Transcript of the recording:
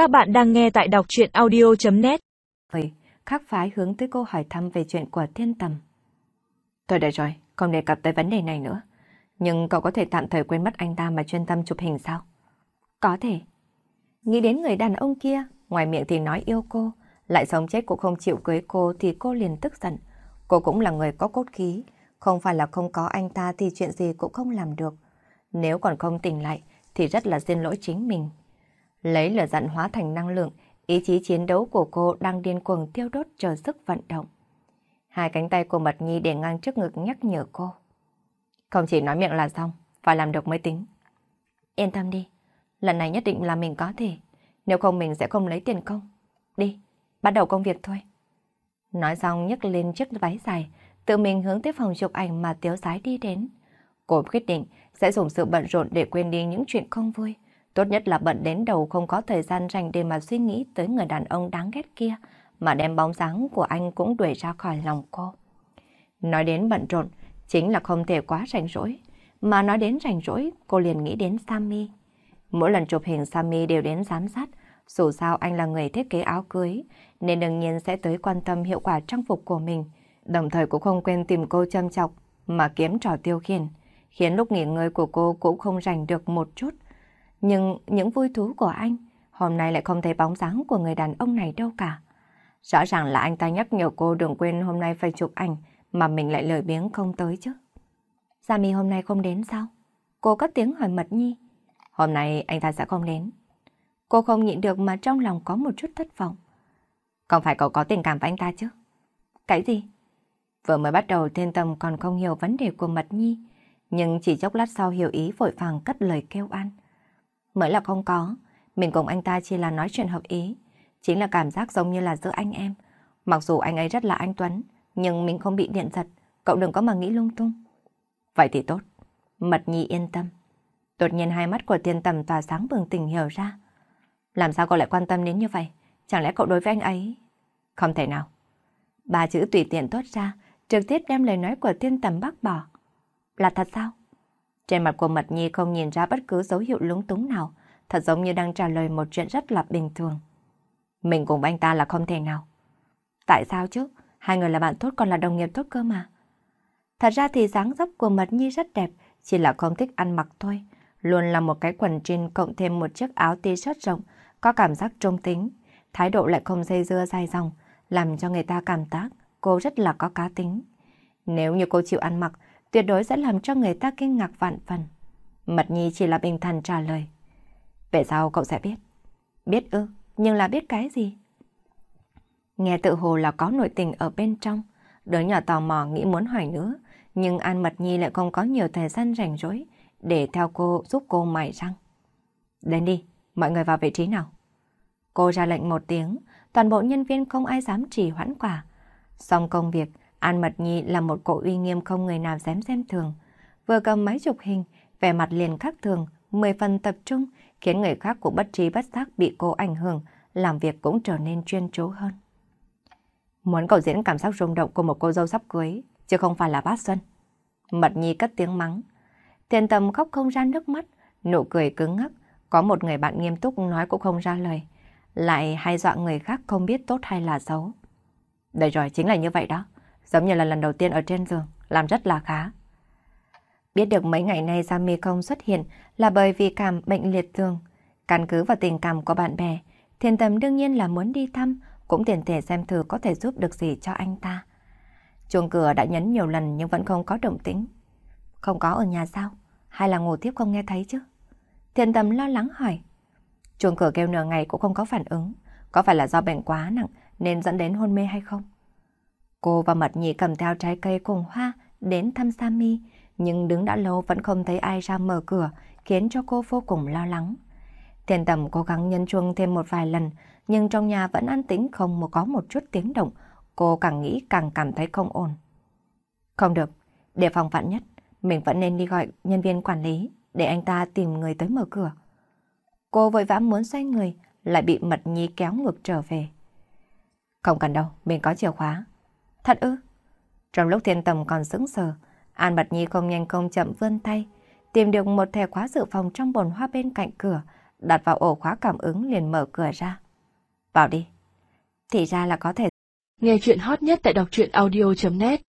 Các bạn đang nghe tại đọc chuyện audio.net Vậy, khác phái hướng tới cô hỏi thăm về chuyện của thiên tầm. Tôi đã rồi, không đề cập tới vấn đề này nữa. Nhưng cậu có thể tạm thời quên mất anh ta mà chuyên tâm chụp hình sao? Có thể. Nghĩ đến người đàn ông kia, ngoài miệng thì nói yêu cô, lại sống chết cũng không chịu cưới cô thì cô liền tức giận. Cô cũng là người có cốt khí, không phải là không có anh ta thì chuyện gì cũng không làm được. Nếu còn không tỉnh lại thì rất là xin lỗi chính mình. Lấy lửa giận hóa thành năng lượng, ý chí chiến đấu của cô đang điên cuồng tiêu đốt chờ sức vận động. Hai cánh tay của Mật Nhi để ngang trước ngực nhắc nhở cô. Không chỉ nói miệng là xong, phải làm được mới tính. Yên tâm đi, lần này nhất định là mình có thể, nếu không mình sẽ không lấy tiền công. Đi, bắt đầu công việc thôi. Nói xong nhấc lên chiếc váy dài, tự mình hướng tới phòng chụp ảnh mà tiếu sái đi đến. Cô quyết định sẽ dùng sự bận rộn để quên đi những chuyện không vui. Tốt nhất là bận đến đầu không có thời gian dành để mà suy nghĩ tới người đàn ông đáng ghét kia, mà đem bóng dáng của anh cũng đuổi ra khỏi lòng cô. Nói đến bận rộn, chính là không thể quá rảnh rỗi. Mà nói đến rảnh rỗi, cô liền nghĩ đến Sammy. Mỗi lần chụp hình Sammy đều đến giám sát, dù sao anh là người thiết kế áo cưới, nên đương nhiên sẽ tới quan tâm hiệu quả trang phục của mình. Đồng thời cũng không quên tìm cô châm chọc, mà kiếm trò tiêu khiển, khiến lúc nghỉ ngơi của cô cũng không rảnh được một chút. Nhưng những vui thú của anh, hôm nay lại không thấy bóng dáng của người đàn ông này đâu cả. Rõ ràng là anh ta nhắc nhở cô đừng quên hôm nay phải chụp ảnh, mà mình lại lời biếng không tới chứ. Gia Mi hôm nay không đến sao? Cô cất tiếng hỏi Mật Nhi. Hôm nay anh ta sẽ không đến. Cô không nhịn được mà trong lòng có một chút thất vọng. Không phải cậu có tình cảm với anh ta chứ? Cái gì? Vừa mới bắt đầu thiên tâm còn không hiểu vấn đề của Mật Nhi, nhưng chỉ chốc lát sau hiểu ý vội vàng cất lời kêu an. Mới là không có, mình cùng anh ta chỉ là nói chuyện hợp ý, chính là cảm giác giống như là giữa anh em. Mặc dù anh ấy rất là anh Tuấn, nhưng mình không bị điện giật, cậu đừng có mà nghĩ lung tung. Vậy thì tốt, Mật Nhi yên tâm. Đột nhiên hai mắt của thiên tầm tỏa sáng bừng tỉnh hiểu ra. Làm sao cậu lại quan tâm đến như vậy? Chẳng lẽ cậu đối với anh ấy... Không thể nào. Ba chữ tùy tiện tốt ra, trực tiếp đem lời nói của thiên tầm bác bỏ. Là thật sao? Trên mặt của Mật Nhi không nhìn ra bất cứ dấu hiệu lúng túng nào, thật giống như đang trả lời một chuyện rất là bình thường. Mình cùng anh ta là không thể nào. Tại sao chứ? Hai người là bạn tốt còn là đồng nghiệp tốt cơ mà. Thật ra thì dáng dấp của Mật Nhi rất đẹp, chỉ là không thích ăn mặc thôi. Luôn là một cái quần jean cộng thêm một chiếc áo t-shirt rộng, có cảm giác trung tính. Thái độ lại không dây dưa dài dòng, làm cho người ta cảm giác cô rất là có cá tính. Nếu như cô chịu ăn mặc, tuyệt đối sẽ làm cho người ta kinh ngạc vạn phần. Mật Nhi chỉ là bình thản trả lời. Về sau cậu sẽ biết. Biết ư, nhưng là biết cái gì? Nghe tự hồ là có nội tình ở bên trong. Đứa nhỏ tò mò nghĩ muốn hỏi nữa, nhưng An Mật Nhi lại không có nhiều thời gian rảnh rỗi để theo cô giúp cô mài răng. Đến đi, mọi người vào vị trí nào. Cô ra lệnh một tiếng, toàn bộ nhân viên không ai dám trì hoãn quả. Xong công việc, An Mật Nhi là một cậu uy nghiêm không người nào dám xem thường. Vừa cầm máy chụp hình, vẻ mặt liền khác thường, mười phần tập trung, khiến người khác cũng bất trí bất giác bị cô ảnh hưởng, làm việc cũng trở nên chuyên chú hơn. Muốn cậu diễn cảm giác rung động của một cô dâu sắp cưới, chứ không phải là bát xuân. Mật Nhi cất tiếng mắng. thiên tâm khóc không ra nước mắt, nụ cười cứng ngắc, có một người bạn nghiêm túc nói cũng không ra lời, lại hay dọa người khác không biết tốt hay là xấu. Đấy rồi, chính là như vậy đó, giống như là lần đầu tiên ở trên giường, làm rất là khá. Biết được mấy ngày nay Giang không xuất hiện là bởi vì cảm bệnh liệt thường. Căn cứ vào tình cảm của bạn bè, thiền tầm đương nhiên là muốn đi thăm, cũng tiền thể xem thử có thể giúp được gì cho anh ta. Chuông cửa đã nhấn nhiều lần nhưng vẫn không có động tĩnh. Không có ở nhà sao? Hay là ngủ tiếp không nghe thấy chứ? Thiền tầm lo lắng hỏi. Chuông cửa kêu nửa ngày cũng không có phản ứng. Có phải là do bệnh quá nặng nên dẫn đến hôn mê hay không? Cô và Mật Nhị cầm theo trái cây cùng hoa đến thăm Sammy, nhưng đứng đã lâu vẫn không thấy ai ra mở cửa, khiến cho cô vô cùng lo lắng. Thiên tầm cố gắng nhân chuông thêm một vài lần, nhưng trong nhà vẫn an tĩnh không có một chút tiếng động. Cô càng nghĩ càng cảm thấy không ổn. Không được, để phòng vạn nhất, mình vẫn nên đi gọi nhân viên quản lý để anh ta tìm người tới mở cửa. Cô vội vã muốn xoay người, lại bị Mật Nhi kéo ngược trở về. Không cần đâu, mình có chìa khóa. Thật ư? Trong lúc thiên tầm còn sững sờ, An bạch Nhi không nhanh không chậm vươn tay, tìm được một thẻ khóa dự phòng trong bồn hoa bên cạnh cửa, đặt vào ổ khóa cảm ứng liền mở cửa ra. Vào đi. Thì ra là có thể. Nghe chuyện hot nhất tại đọc truyện audio.net